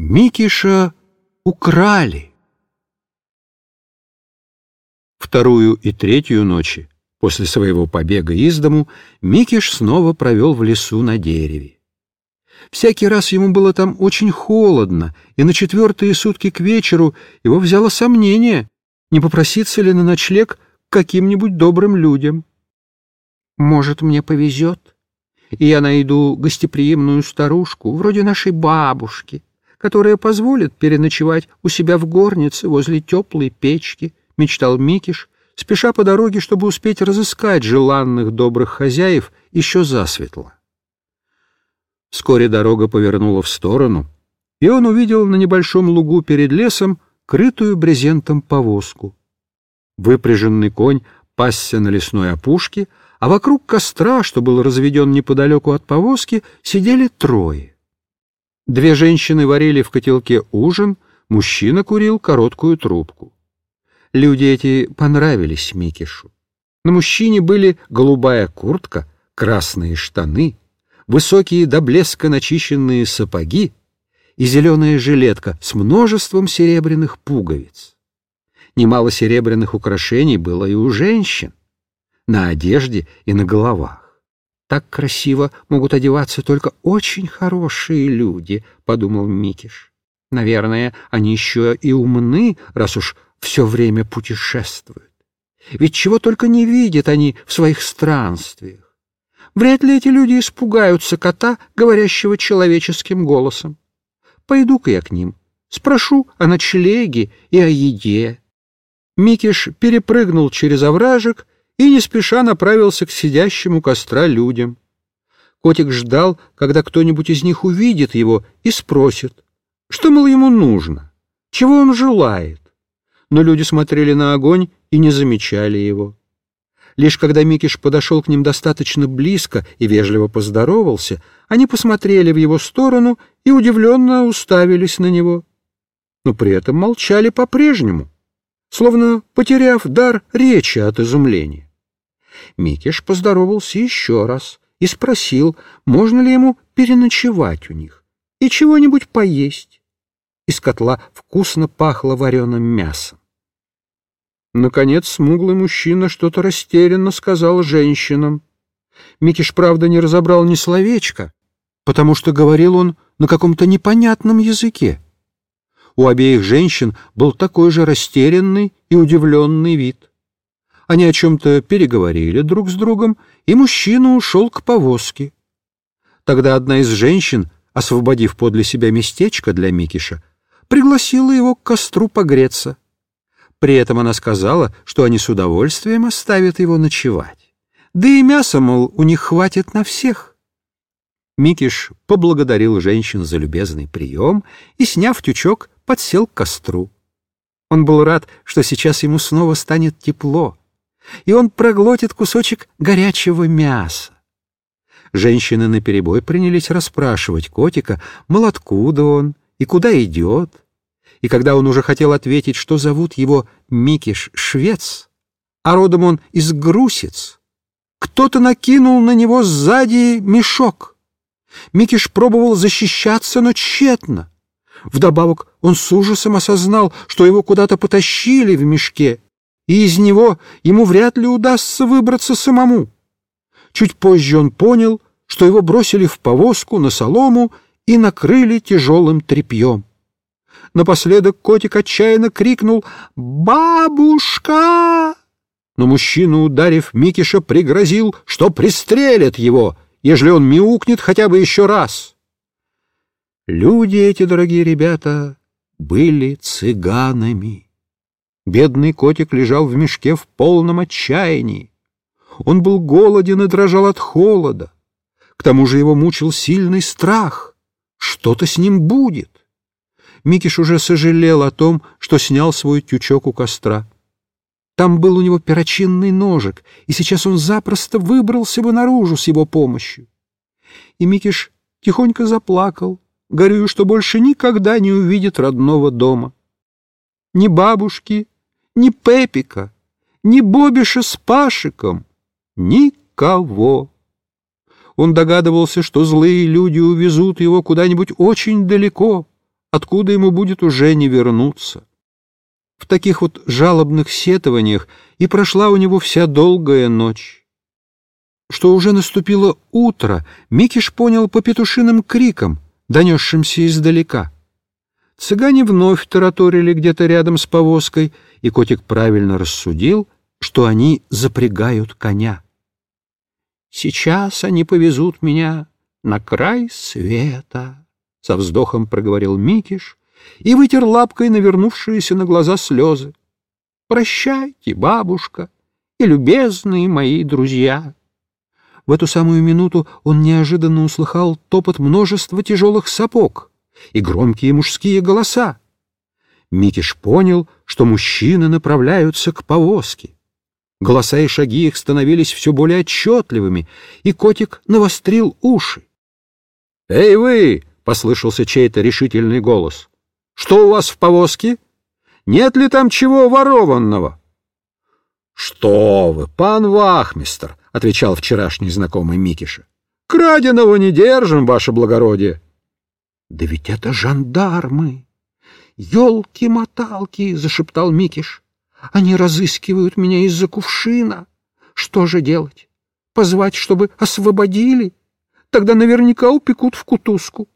Микиша украли. Вторую и третью ночи после своего побега из дому Микиш снова провел в лесу на дереве. Всякий раз ему было там очень холодно, и на четвертые сутки к вечеру его взяло сомнение, не попроситься ли на ночлег к каким-нибудь добрым людям. «Может, мне повезет, и я найду гостеприимную старушку, вроде нашей бабушки, которая позволит переночевать у себя в горнице возле теплой печки», — мечтал Микиш, спеша по дороге, чтобы успеть разыскать желанных добрых хозяев еще засветло. Вскоре дорога повернула в сторону, и он увидел на небольшом лугу перед лесом крытую брезентом повозку. Выпряженный конь пасся на лесной опушке, а вокруг костра, что был разведен неподалеку от повозки, сидели трое. Две женщины варили в котелке ужин, мужчина курил короткую трубку. Люди эти понравились Микишу. На мужчине были голубая куртка, красные штаны, высокие до блеска начищенные сапоги и зеленая жилетка с множеством серебряных пуговиц. Немало серебряных украшений было и у женщин, на одежде и на головах. «Так красиво могут одеваться только очень хорошие люди», — подумал Микиш. «Наверное, они еще и умны, раз уж все время путешествуют. Ведь чего только не видят они в своих странствиях. Вряд ли эти люди испугаются кота, говорящего человеческим голосом. Пойду-ка я к ним, спрошу о ночлеге и о еде. Микиш перепрыгнул через овражек и не спеша направился к сидящему костра людям. Котик ждал, когда кто-нибудь из них увидит его и спросит, что, мол, ему нужно, чего он желает. Но люди смотрели на огонь и не замечали его. Лишь когда Микиш подошел к ним достаточно близко и вежливо поздоровался, они посмотрели в его сторону и удивленно уставились на него. Но при этом молчали по-прежнему, словно потеряв дар речи от изумления. Микиш поздоровался еще раз и спросил, можно ли ему переночевать у них и чего-нибудь поесть. Из котла вкусно пахло вареным мясом. Наконец смуглый мужчина что-то растерянно сказал женщинам. Микиш, правда, не разобрал ни словечка, потому что говорил он на каком-то непонятном языке. У обеих женщин был такой же растерянный и удивленный вид. Они о чем-то переговорили друг с другом, и мужчина ушел к повозке. Тогда одна из женщин, освободив подле себя местечко для Микиша, пригласила его к костру погреться. При этом она сказала, что они с удовольствием оставят его ночевать. Да и мяса, мол, у них хватит на всех. Микиш поблагодарил женщин за любезный прием и, сняв тючок, подсел к костру. Он был рад, что сейчас ему снова станет тепло, и он проглотит кусочек горячего мяса. Женщины наперебой принялись расспрашивать котика, мол, откуда он и куда идет, и когда он уже хотел ответить, что зовут его Микиш Швец, а родом он из Грусец, кто-то накинул на него сзади мешок. Микиш пробовал защищаться, но тщетно. Вдобавок он с ужасом осознал, что его куда-то потащили в мешке, и из него ему вряд ли удастся выбраться самому. Чуть позже он понял, что его бросили в повозку на солому и накрыли тяжелым тряпьем. Напоследок котик отчаянно крикнул «Бабушка!». Но мужчина, ударив Микиша, пригрозил, что пристрелят его, ежели он мяукнет хотя бы еще раз. Люди эти, дорогие ребята, были цыганами. Бедный котик лежал в мешке в полном отчаянии. Он был голоден и дрожал от холода. К тому же его мучил сильный страх. Что-то с ним будет. Микиш уже сожалел о том, что снял свой тючок у костра. Там был у него перочинный ножик, и сейчас он запросто выбрался бы наружу с его помощью. И Микиш тихонько заплакал, горюя, что больше никогда не увидит родного дома. Ни бабушки, ни Пепика, ни Бобиша с Пашиком, никого. Он догадывался, что злые люди увезут его куда-нибудь очень далеко, откуда ему будет уже не вернуться. В таких вот жалобных сетованиях и прошла у него вся долгая ночь. Что уже наступило утро, Микиш понял по петушиным крикам, донесшимся издалека. Цыгане вновь тараторили где-то рядом с повозкой, и котик правильно рассудил, что они запрягают коня. «Сейчас они повезут меня на край света», — со вздохом проговорил Микиш и вытер лапкой навернувшиеся на глаза слезы. «Прощайте, бабушка и любезные мои друзья». В эту самую минуту он неожиданно услыхал топот множества тяжелых сапог и громкие мужские голоса. Микиш понял, что мужчины направляются к повозке. Голоса и шаги их становились все более отчетливыми, и котик навострил уши. «Эй вы!» — послышался чей-то решительный голос. «Что у вас в повозке? Нет ли там чего ворованного?» «Что вы, пан Вахмистр!» — отвечал вчерашний знакомый Микиша. «Краденого не держим, ваше благородие!» «Да ведь это жандармы!» «Елки-моталки!» — зашептал Микиш. «Они разыскивают меня из-за кувшина. Что же делать? Позвать, чтобы освободили? Тогда наверняка упекут в кутузку».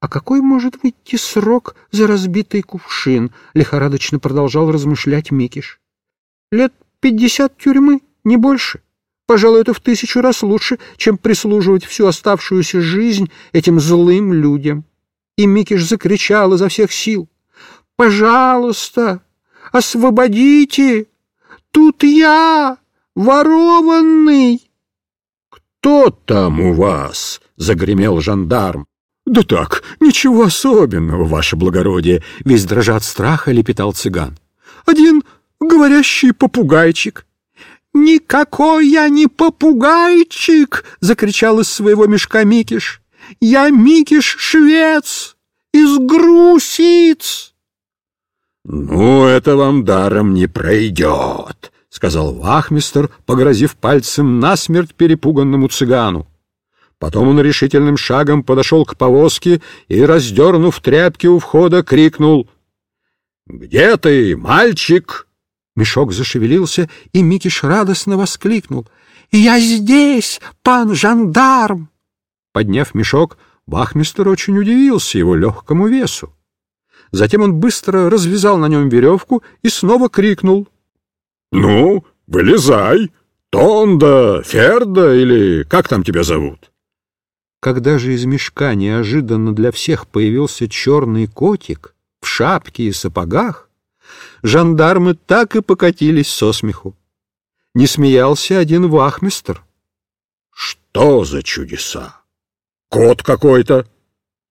«А какой может выйти срок за разбитый кувшин?» — лихорадочно продолжал размышлять Микиш. «Лет пятьдесят тюрьмы, не больше. Пожалуй, это в тысячу раз лучше, чем прислуживать всю оставшуюся жизнь этим злым людям» и Микиш закричал изо всех сил. «Пожалуйста, освободите! Тут я, ворованный!» «Кто там у вас?» — загремел жандарм. «Да так, ничего особенного, ваше благородие!» — весь дрожа от страха лепетал цыган. «Один говорящий попугайчик». «Никакой я не попугайчик!» — закричал из своего мешка Микиш. Я Микиш-швец из Грусиц. — Ну, это вам даром не пройдет, — сказал вахмистер, погрозив пальцем насмерть перепуганному цыгану. Потом он решительным шагом подошел к повозке и, раздернув тряпки у входа, крикнул «Где ты, мальчик?» Мешок зашевелился, и Микиш радостно воскликнул «Я здесь, пан жандарм!» Подняв мешок, Бахмистер очень удивился его легкому весу. Затем он быстро развязал на нем веревку и снова крикнул. — Ну, вылезай! Тонда, Ферда или как там тебя зовут? Когда же из мешка неожиданно для всех появился черный котик в шапке и сапогах, жандармы так и покатились со смеху. Не смеялся один вахмистр. — Что за чудеса? Кот какой-то.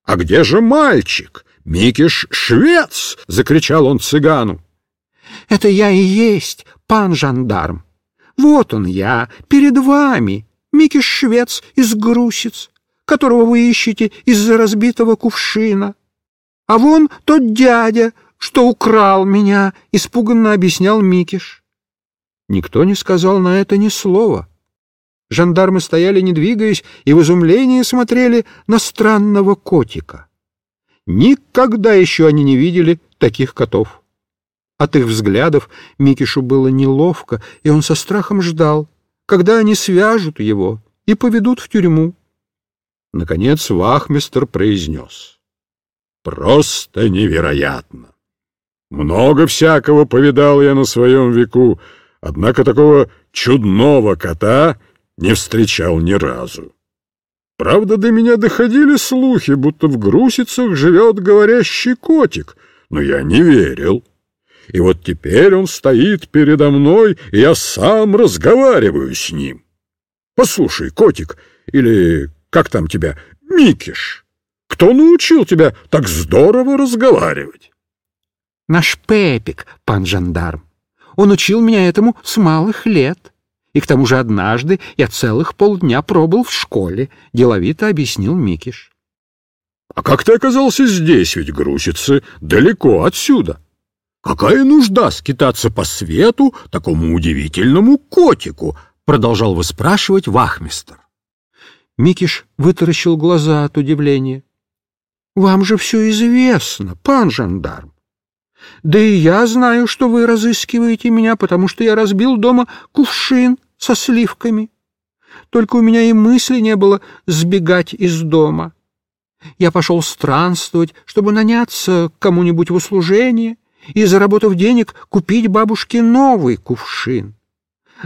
А где же мальчик? Микиш швец! — закричал он цыгану. — Это я и есть, пан жандарм. Вот он я, перед вами, Микиш швец из Грусиц, которого вы ищете из-за разбитого кувшина. А вон тот дядя, что украл меня, — испуганно объяснял Микиш. Никто не сказал на это ни слова. Жандармы стояли, не двигаясь, и в изумлении смотрели на странного котика. Никогда еще они не видели таких котов. От их взглядов Микишу было неловко, и он со страхом ждал, когда они свяжут его и поведут в тюрьму. Наконец вахмистер произнес. «Просто невероятно! Много всякого повидал я на своем веку, однако такого чудного кота — не встречал ни разу. Правда, до меня доходили слухи, будто в Грусицах живет говорящий котик, но я не верил. И вот теперь он стоит передо мной, и я сам разговариваю с ним. Послушай, котик, или как там тебя, Микиш, кто научил тебя так здорово разговаривать? Наш Пепик, пан жандарм. Он учил меня этому с малых лет. И к тому же однажды я целых полдня пробыл в школе, — деловито объяснил Микиш. — А как ты оказался здесь, ведь грузится далеко отсюда? Какая нужда скитаться по свету такому удивительному котику? — продолжал выспрашивать вахмистер. Микиш вытаращил глаза от удивления. Вам же все известно, пан жандарм. Да и я знаю, что вы разыскиваете меня, потому что я разбил дома кувшин со сливками. Только у меня и мысли не было сбегать из дома. Я пошел странствовать, чтобы наняться кому-нибудь в услужение и, заработав денег, купить бабушке новый кувшин.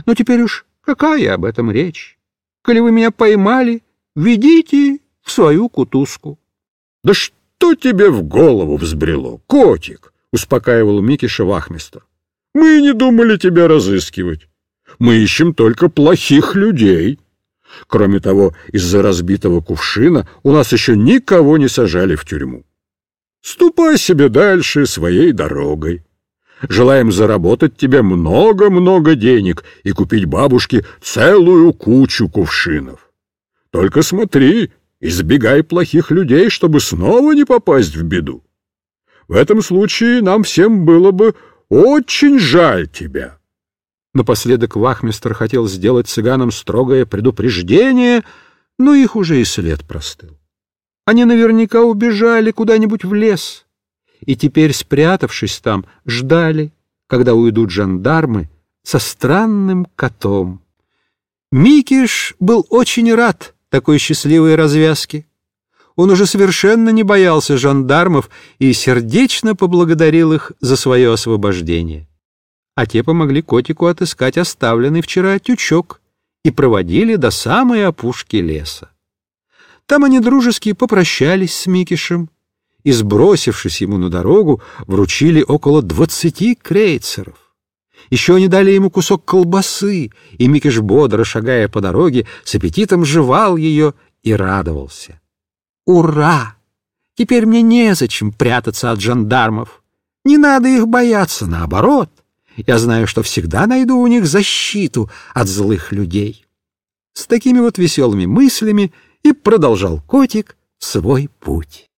Но теперь уж какая об этом речь? Коли вы меня поймали, ведите в свою кутузку. — Да что тебе в голову взбрело, котик? — успокаивал Микиша вахмистр. — Мы не думали тебя разыскивать. Мы ищем только плохих людей. Кроме того, из-за разбитого кувшина у нас еще никого не сажали в тюрьму. Ступай себе дальше своей дорогой. Желаем заработать тебе много-много денег и купить бабушке целую кучу кувшинов. Только смотри, избегай плохих людей, чтобы снова не попасть в беду. В этом случае нам всем было бы очень жаль тебя. Напоследок вахмистр хотел сделать цыганам строгое предупреждение, но их уже и след простыл. Они наверняка убежали куда-нибудь в лес, и теперь, спрятавшись там, ждали, когда уйдут жандармы со странным котом. Микиш был очень рад такой счастливой развязке. Он уже совершенно не боялся жандармов и сердечно поблагодарил их за свое освобождение а те помогли котику отыскать оставленный вчера тючок и проводили до самой опушки леса. Там они дружески попрощались с Микишем и, сбросившись ему на дорогу, вручили около двадцати крейцеров. Еще они дали ему кусок колбасы, и Микиш, бодро шагая по дороге, с аппетитом жевал ее и радовался. «Ура! Теперь мне незачем прятаться от жандармов. Не надо их бояться, наоборот. Я знаю, что всегда найду у них защиту от злых людей. С такими вот веселыми мыслями и продолжал котик свой путь.